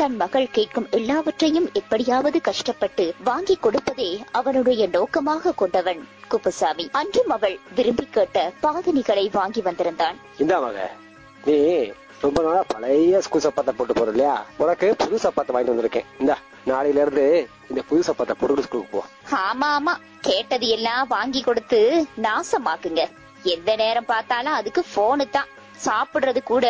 தன் மகள் கேட்கும் எல்லாவற்றையும் எப்படியாவது கஷ்டப்பட்டு வாங்கி கொடுப்பதே அவனுடைய நோக்கமாக கொண்டவன் குப்புசாமி. அன்றும் அவள் விரும்பி கேட்ட பாதணிகளை வாங்கி வந்திருந்தான். நீ ரொம்ப நாளா பழைய ஸ்கூல் சப்பாத்தை போட்டு போற இல்லையா? உனக்கு புது சப்பாத்தை வாங்கிட்டு வந்திருக்கேன். இந்த நாளையில இருந்து இந்த புது சப்பாத்தை போட்டு ஸ்கூலுக்கு போ. ஆமா ஆமா. கேட்டது எல்லாம் வாங்கி கொடுத்து நாசமாக்குங்க. எந்த நேரம் பார்த்தாலும் அதுக்கு போனு தான். சாப்பிடுறது கூட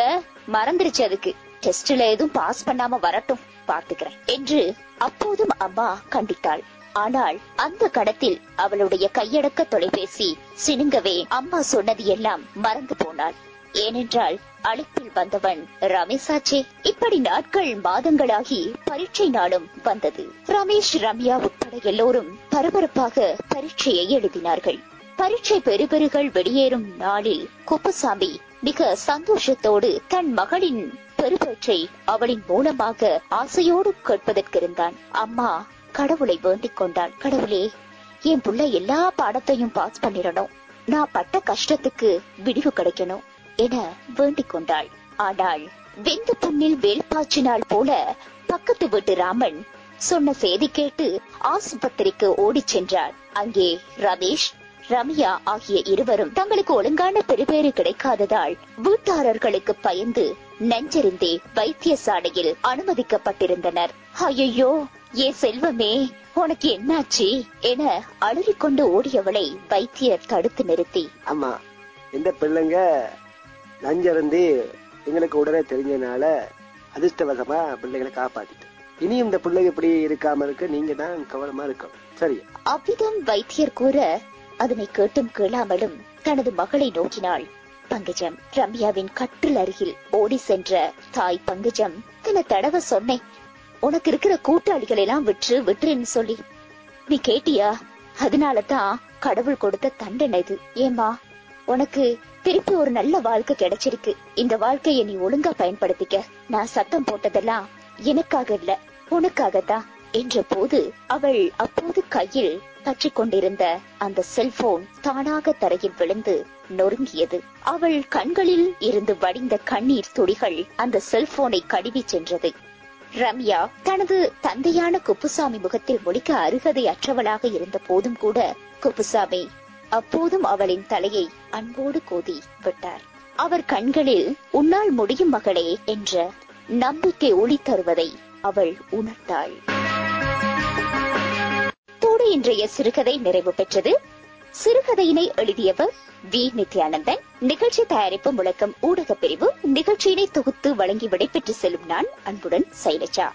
மறந்துருச்சு அதுக்கு. டெஸ்ட்ல எதுவும் பாஸ் பண்ணாம வரட்டும் பாத்துக்கிறேன் என்று அப்போதும் அம்மா கண்டித்தாள். ஆனால் அந்த கடத்தில் அவளுடைய கையடக்க தொலைபேசி சினுங்கவே அம்மா சொன்னது எல்லாம் மறந்து போனாள். ஏனென்றால் அழைப்பில் வந்தவன் ரமேஷாச்சே. இப்படி நாட்கள் மாதங்களாகி பரீட்சை நாளும் வந்தது. ரமேஷ் ரம்யா உட்பட எல்லோரும் பரபரப்பாக பரீட்சையை எழுதினார்கள். பரீட்சை பெறுபெறுகள் வெளியேறும் நாளில் குப்புசாமி மிக சந்தோஷத்தோடு தன் மகளின் பெருபேற்றை அவளின் மூலமாக ஆசையோடு கேட்பதற்கிருந்தான். அம்மா கடவுளை வேண்டிக் கொண்டாள். கடவுளே என் புள்ள எல்லா பாடத்தையும் பாஸ் பண்ணிடணும். நான் பட்ட கஷ்டத்துக்கு விடிவு கிடைக்கணும் என வேண்டிக் கொண்டாள். ஆனால் வெந்த புண்ணில் வேல் பாய்ச்சினால் போல பக்கத்து வீட்டு ராமன் சொன்ன செய்தி கேட்டு ஆஸ்பத்திரிக்கு ஓடிச் சென்றார். அங்கே ரமேஷ் ரம்யா ஆகிய இருவரும் தங்களுக்கு ஒழுங்கான பெறுபேறு கிடைக்காததால் வீட்டாளர்களுக்கு பயந்து நெஞ்சறிந்தே வைத்தியசாலையில் அனுமதிக்கப்பட்டிருந்தனர். ஐயோ ஏ செல்வமே உனக்கு என்னாச்சு என அலறிக்கொண்டு ஓடியவளை வைத்தியர் தடுத்து நிறுத்தி. ஆமா இந்த பிள்ளைங்க நஞ்சருந்து எங்களுக்கு உடனே தெரிஞ்சதுனால அதிர்ஷ்டவசமா பிள்ளைகளை காப்பாத்திட்டு. இனியும் இந்த பிள்ளைங்க இப்படி இருக்காம இருக்க நீங்க தான் கவனமா இருக்கணும். சரி. அவ்விதம் வைத்தியர் கூற அதனை கேட்டும் கேளாமலும் தனது மகளை நோக்கினாள். பங்கஜம் ரம்யாவின் கட்டில் அருகில் ஓடி சென்ற தாய் பங்கஜம் தன தடவை சொன்னேன் உனக்கு இருக்கிற கூட்டாளிகள் எல்லாம் விற்று விட்டுருன்னு சொல்லி. நீ கேட்டியா? அதனாலதான் கடவுள் கொடுத்த தண்டனை இது. ஏமா உனக்கு திருப்பி ஒரு நல்ல வாழ்க்கை கிடைச்சிருக்கு. இந்த வாழ்க்கையை நீ ஒழுங்கா பயன்படுத்திக்க. நான் சத்தம் போட்டதெல்லாம் எனக்காக இல்ல உனக்காக தான் போது அவள் அப்போது கையில் பற்றிக் கொண்டிருந்த அந்த செல்போன் தானாக தரையில் விழுந்து நொறுங்கியது. அவள் கண்களில் இருந்து வடிந்த கண்ணீர் துளிகள் அந்த செல்போனை கழுவி சென்றது. ரம்யா தனது தந்தையான குப்புசாமி முகத்தில் முடிக்க அருகதை அற்றவளாக இருந்த போதும் கூட குப்புசாமி அப்போதும் அவளின் தலையை அன்போடு கோதி விட்டார். அவர் கண்களில் உன்னால் முடியும் மகளே என்ற நம்பிக்கை ஒளி தருவதை அவள் உணர்ந்தாள். தோடு இன்றைய சிறுகதை நிறைவு பெற்றது. சிறுகதையினை எழுதியவர் வி. நித்யானந்தன். நிகழ்ச்சி தயாரிப்பு முழக்கம் ஊடக பிரிவு. நிகழ்ச்சியினை தொகுத்து வழங்கி விடைபெற்று செல்லும் நான் அன்புடன் சைலஜா.